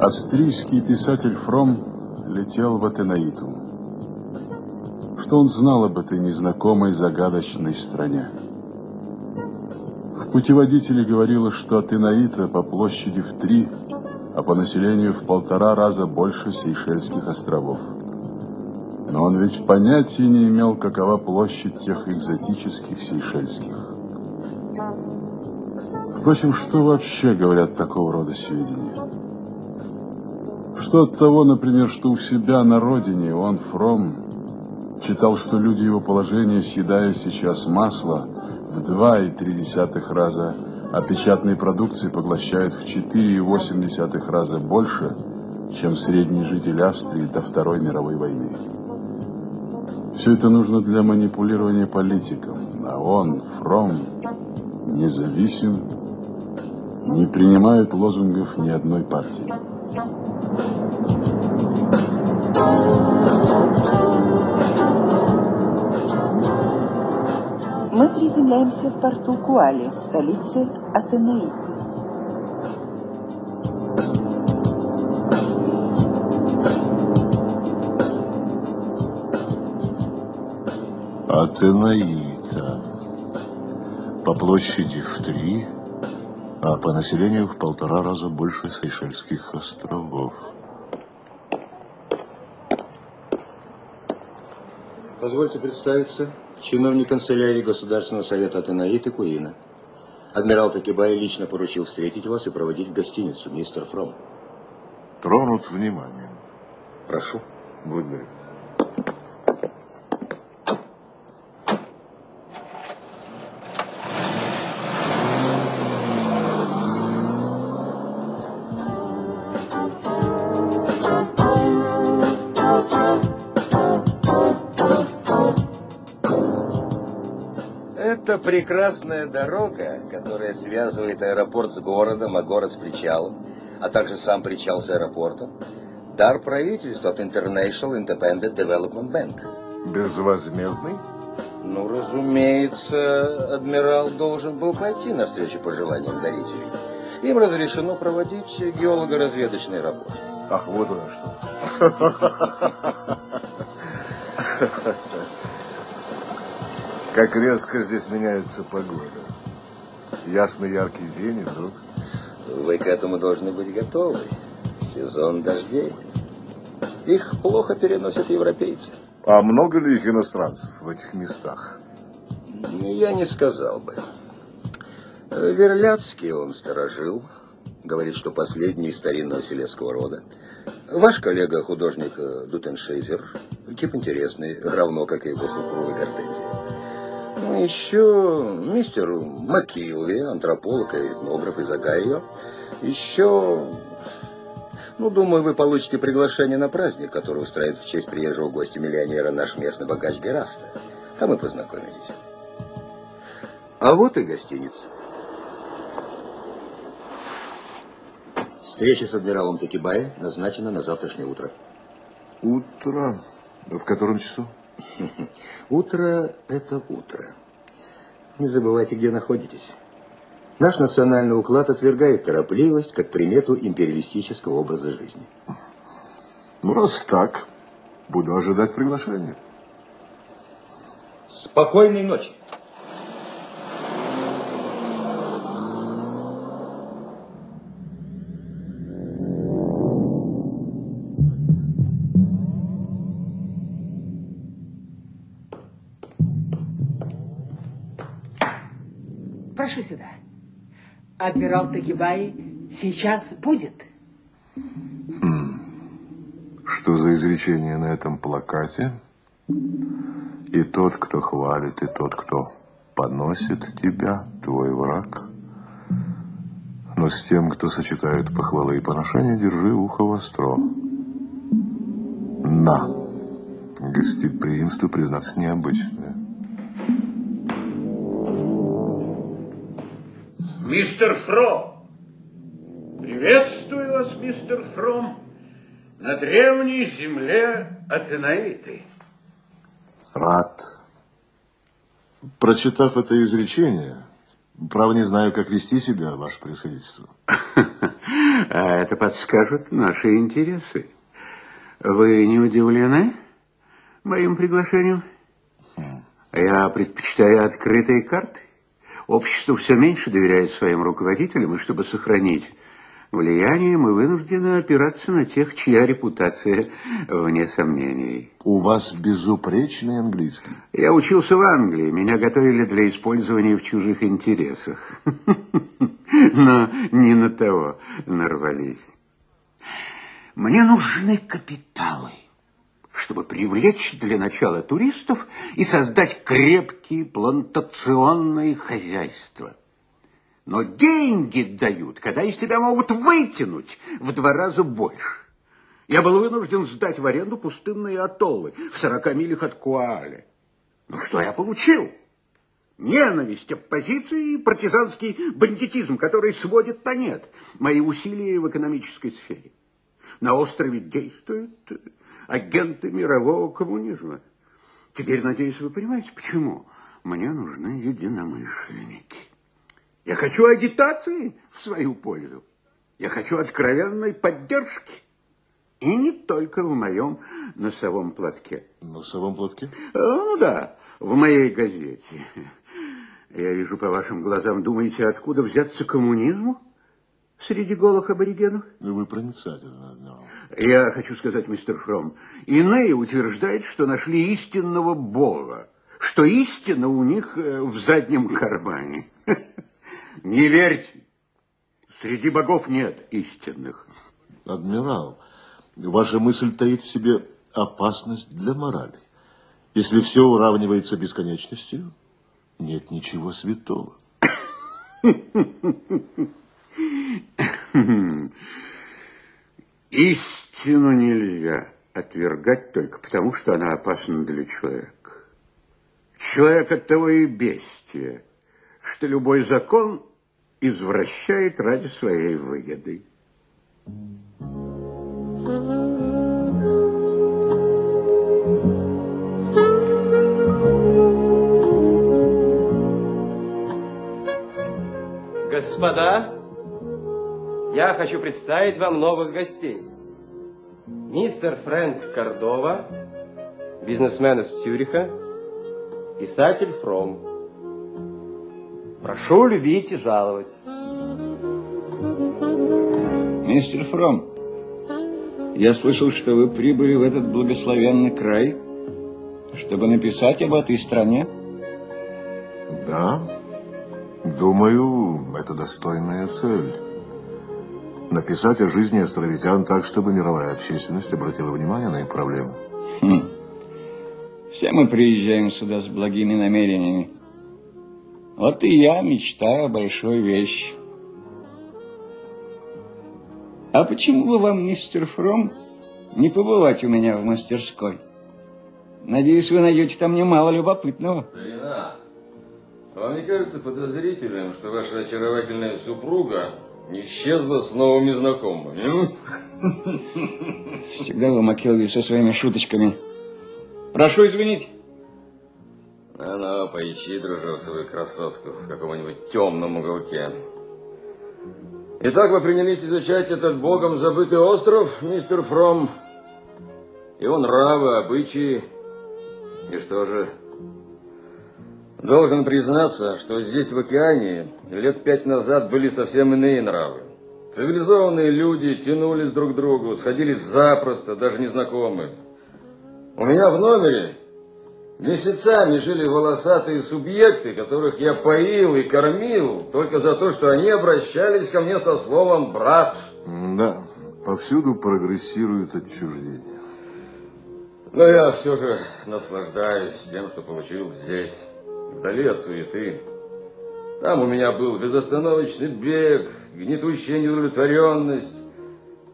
Австрийский писатель Фром летел в Атенаиту. Что он знал об этой незнакомой загадочной стране? В путеводителе говорилось, что Атенаита по площади в три, а по населению в полтора раза больше Сейшельских островов. Но он ведь понятия не имел, какова площадь тех экзотических сейшельских. Впрочем, что вообще говорят такого рода сведения? Что от того, например, что у себя на родине он, Фром, читал, что люди его положения съедают сейчас масло в два и три десятых раза, а печатной продукции поглощают в четыре и восемь десятых раза больше, чем средний житель Австрии до Второй мировой войны. Все это нужно для манипулирования политиком, а он, Фром, независим, не принимает лозунгов ни одной партии. Приземляемся в порту Куали, столице Атенаиты. Атенаита. По площади в три, а по населению в полтора раза больше Сейшельских островов. Позвольте представиться. Чиновник канцелярии Государственного совета Атенаиты Куина. Адмирал Такибай лично поручил встретить вас и проводить в гостиницу, мистер Фром. Тронут вниманием. Прошу. Благодарю. Это прекрасная дорога, которая связывает аэропорт с городом, а город с причалом, а также сам причал с аэропортом. Дар правительства от International Independent Development Bank. Безвозмездный? Ну, разумеется, адмирал должен был пойти навстречу пожеланиям дарителей. Им разрешено проводить геолого-разведочные работы. Ах, вот оно что. Как резко здесь меняется погода. Ясный яркий день и вдруг... Вы к этому должны быть готовы. Сезон дождей. Их плохо переносят европейцы. А много ли их иностранцев в этих местах? Я не сказал бы. Верляцкий он сторожил. Говорит, что последний из старинного селецкого рода. Ваш коллега, художник Дутеншейзер, тип интересный, равно как и его супруга Гортензия. Еще мистер Макилви, антрополог и этнограф из Огайо. Еще, ну, думаю, вы получите приглашение на праздник, который устраивает в честь приезжего гостя-миллионера наш местный богач Гераста. Там и познакомитесь. А вот и гостиница. Встреча с адмиралом Такибая назначена на завтрашнее утро. Утро? В котором часу? Утро – это утро. Не забывайте, где находитесь. Наш национальный уклад отвергает торопливость как примету империалистического образа жизни. Ну, раз так, буду ожидать приглашения. Спокойной ночи. Прошу сюда. Адмирал Тагибай сейчас будет. Что за изречение на этом плакате? И тот, кто хвалит, и тот, кто поносит тебя, твой враг. Но с тем, кто сочетает похвалы и поношения, держи ухо востро. На. Гостеприимство, признаться, необычное. Мистер Фром. Приветствую вас, мистер Фром, на древней земле Атенаиты. Рад. Прочитав это изречение, право не знаю, как вести себя, ваше превосходительство. А это подскажет наши интересы. Вы не удивлены моим приглашением? Хм. Я предпочитаю открытые карты. Общество все меньше доверяет своим руководителям, и чтобы сохранить влияние, мы вынуждены опираться на тех, чья репутация вне сомнений. У вас безупречный английский. Я учился в Англии, меня готовили для использования в чужих интересах. Но не на того нарвались. Мне нужны капиталы чтобы привлечь для начала туристов и создать крепкие плантационные хозяйства. Но деньги дают, когда из тебя могут вытянуть в два раза больше. Я был вынужден сдать в аренду пустынные атоллы в сорока милях от Куали. Ну что я получил? Ненависть, оппозиции и партизанский бандитизм, который сводит на нет мои усилия в экономической сфере. На острове действуют агенты мирового коммунизма. Теперь, надеюсь, вы понимаете, почему мне нужны единомышленники. Я хочу агитации в свою пользу. Я хочу откровенной поддержки. И не только в моем носовом платке. Носовом платке? А, ну да, в моей газете. Я вижу по вашим глазам, думаете, откуда взяться коммунизму? среди голых аборигенов? Ну, вы проницательны, но... Я хочу сказать, мистер Фром, иные утверждают, что нашли истинного Бога, что истина у них э, в заднем кармане. Не верьте, среди богов нет истинных. Адмирал, ваша мысль таит в себе опасность для морали. Если все уравнивается бесконечностью, нет ничего святого. Истину нельзя отвергать только потому, что она опасна для человека. Человек от того и бестия, что любой закон извращает ради своей выгоды. Господа, я хочу представить вам новых гостей. Мистер Фрэнк Кордова, бизнесмен из Цюриха, писатель Фром. Прошу любить и жаловать. Мистер Фром, я слышал, что вы прибыли в этот благословенный край, чтобы написать об этой стране. Да, думаю, это достойная цель написать о жизни островитян так, чтобы мировая общественность обратила внимание на их проблемы. Хм. Все мы приезжаем сюда с благими намерениями. Вот и я мечтаю о большой вещи. А почему бы вам, мистер Фром, не побывать у меня в мастерской? Надеюсь, вы найдете там немало любопытного. Старина, вам не кажется подозрительным, что ваша очаровательная супруга исчезла с новыми знакомыми. Всегда вы, Маккелви, со своими шуточками. Прошу извинить. Ну-ну, поищи, дружок, свою красотку в каком-нибудь темном уголке. Итак, вы принялись изучать этот богом забытый остров, мистер Фром. Его нравы, обычаи. И что же, Должен признаться, что здесь, в океане, лет пять назад были совсем иные нравы. Цивилизованные люди тянулись друг к другу, сходились запросто, даже незнакомые. У меня в номере месяцами жили волосатые субъекты, которых я поил и кормил только за то, что они обращались ко мне со словом «брат». Да, повсюду прогрессирует отчуждение. Но я все же наслаждаюсь тем, что получил здесь вдали от суеты. Там у меня был безостановочный бег, гнетущая неудовлетворенность,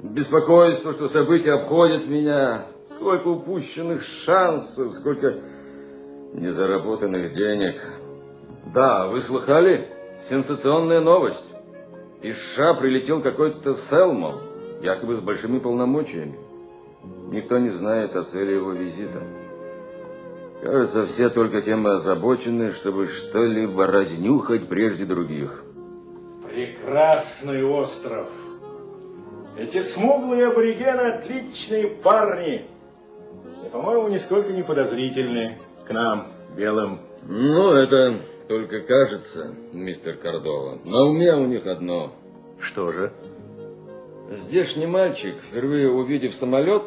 беспокойство, что события обходят меня, сколько упущенных шансов, сколько незаработанных денег. Да, вы слыхали? Сенсационная новость. Из США прилетел какой-то Селман, якобы с большими полномочиями. Никто не знает о цели его визита. Кажется, все только тем и озабочены, чтобы что-либо разнюхать прежде других. Прекрасный остров. Эти смуглые аборигены отличные парни. И, по-моему, нисколько не подозрительны к нам, белым. Ну, это только кажется, мистер Кордова. На уме у них одно. Что же? Здешний мальчик, впервые увидев самолет,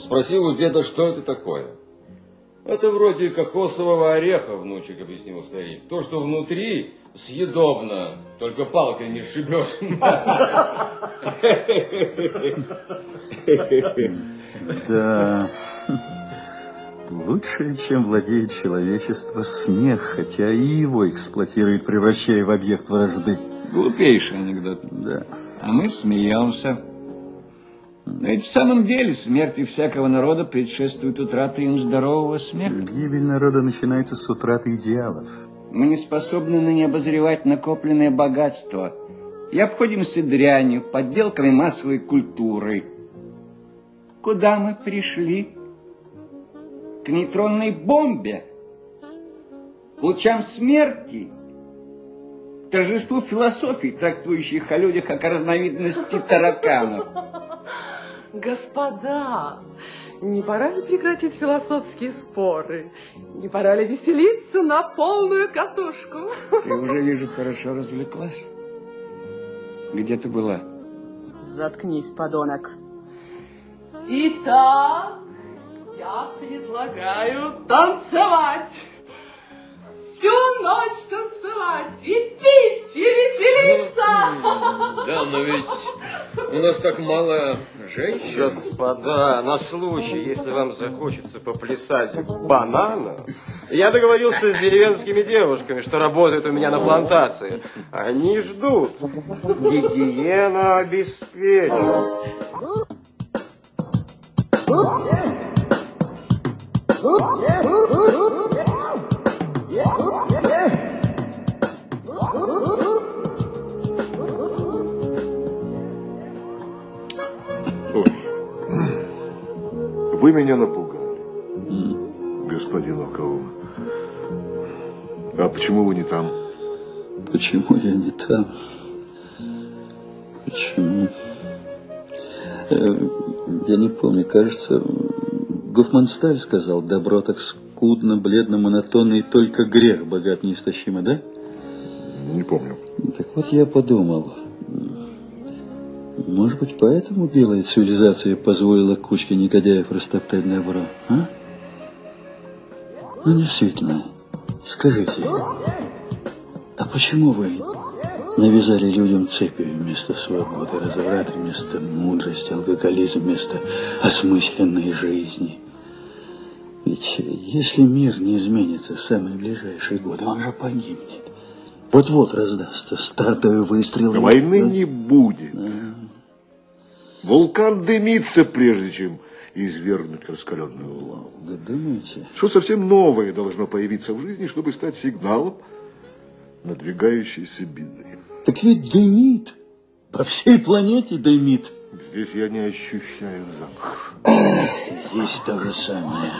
спросил у деда, что это такое. Это вроде кокосового ореха, внучек объяснил старик. То, что внутри, съедобно, только палкой не сшибешь. Да. Лучше, чем владеет человечество, смех, хотя и его эксплуатирует, превращая в объект вражды. Глупейший анекдот. Да. А мы смеемся. Но ведь в самом деле смерти всякого народа предшествует утрата им здорового смеха. Гибель народа начинается с утраты идеалов. Мы не способны ныне обозревать накопленное богатство и обходимся дрянью, подделками массовой культуры. Куда мы пришли? К нейтронной бомбе, к лучам смерти, к торжеству философии, трактующих о людях как о разновидности тараканов. Господа, не пора ли прекратить философские споры? Не пора ли веселиться на полную катушку? Ты уже, вижу, хорошо развлеклась. Где ты была? Заткнись, подонок. Итак, я предлагаю танцевать. Всю ночь танцевать и пить, и веселиться. Да, но ведь у нас так мало женщин. Господа, на случай, если вам захочется поплясать банана, я договорился с деревенскими девушками, что работают у меня на плантации. Они ждут. Гигиена обеспечена. Вы меня напугали, господин Окаун. А почему вы не там? Почему я не там? Почему? Э, я не помню, кажется, Гофмансталь сказал, добро так скудно, бледно, монотонно, и только грех богат неистощимо, да? Не помню. Так вот я подумал, может быть, поэтому белая цивилизация позволила кучке негодяев растоптать добро, а? Ну, действительно, скажите, а почему вы навязали людям цепи вместо свободы, разврата вместо мудрости, алкоголизм вместо осмысленной жизни? Ведь если мир не изменится в самые ближайшие годы, он же погибнет. Вот-вот раздастся стартовый выстрел. Войны не будет. Вулкан дымится, прежде чем извергнуть раскаленную лаву. Да думаете? Что совсем новое должно появиться в жизни, чтобы стать сигналом надвигающейся беды. Так ведь дымит. По всей планете дымит. Здесь я не ощущаю запах. Есть то же самое.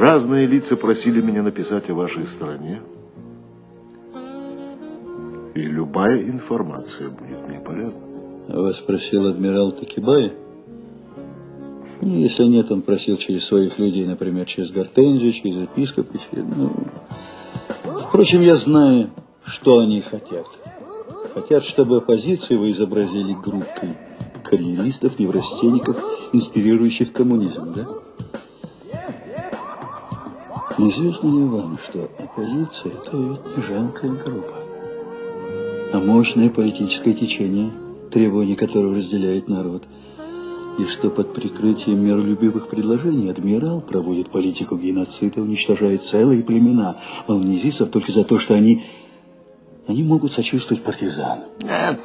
Разные лица просили меня написать о вашей стране. И любая информация будет мне полезна. А вас просил адмирал Такибай? Ну, если нет, он просил через своих людей, например, через Гортензию, через епископа. Ну, впрочем, я знаю, что они хотят. Хотят, чтобы оппозицию вы изобразили группой карьеристов, неврастенников, инспирирующих коммунизм, да? Но известно ли вам, что оппозиция – это ведь не жалкая группа, а мощное политическое течение, требования которого разделяет народ, и что под прикрытием миролюбивых предложений адмирал проводит политику геноцида, уничтожает целые племена волнезисов только за то, что они, они могут сочувствовать партизанам. Нет,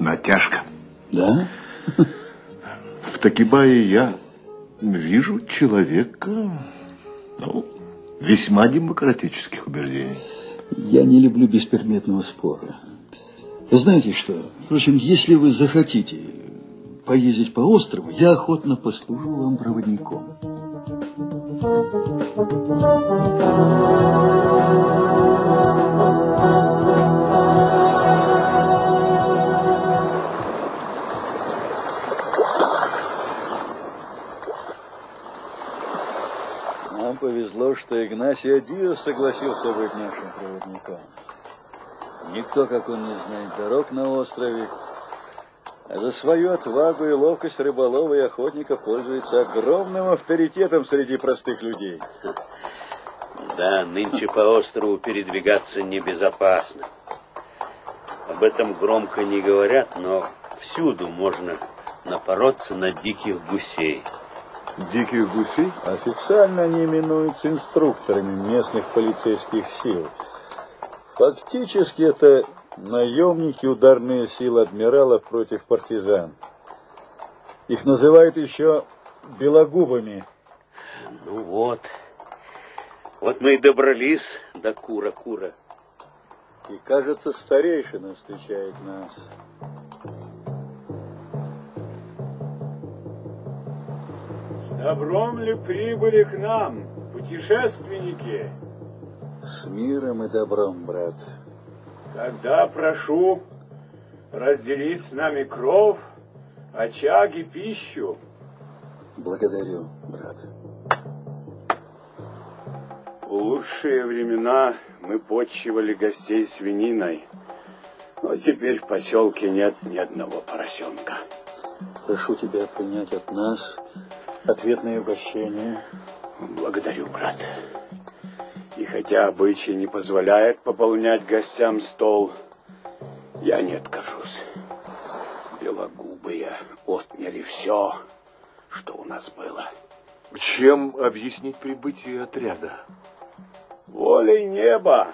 натяжка. Да? В Такибае я Вижу человека, ну, весьма демократических убеждений. Я не люблю беспредметного спора. Знаете что? Впрочем, если вы захотите поездить по острову, я охотно послужу вам проводником. Нам повезло, что Игнасий Диос согласился быть нашим проводником. Никто, как он, не знает дорог на острове, а за свою отвагу и ловкость рыболова и охотника пользуется огромным авторитетом среди простых людей. Да, нынче по острову передвигаться небезопасно. Об этом громко не говорят, но всюду можно напороться на диких гусей. Диких гусей? Официально они именуются инструкторами местных полицейских сил. Фактически это наемники ударные силы адмиралов против партизан. Их называют еще белогубами. Ну вот. Вот мы и добрались до Кура-Кура. И, кажется, старейшина встречает нас. Добром ли прибыли к нам, путешественники? С миром и добром, брат. Тогда прошу разделить с нами кров, очаг и пищу. Благодарю, брат. В лучшие времена мы почивали гостей свининой, но теперь в поселке нет ни одного поросенка. Прошу тебя принять от нас ответное угощение. Благодарю, брат. И хотя обычай не позволяет пополнять гостям стол, я не откажусь. Белогубые отняли все, что у нас было. Чем объяснить прибытие отряда? Волей неба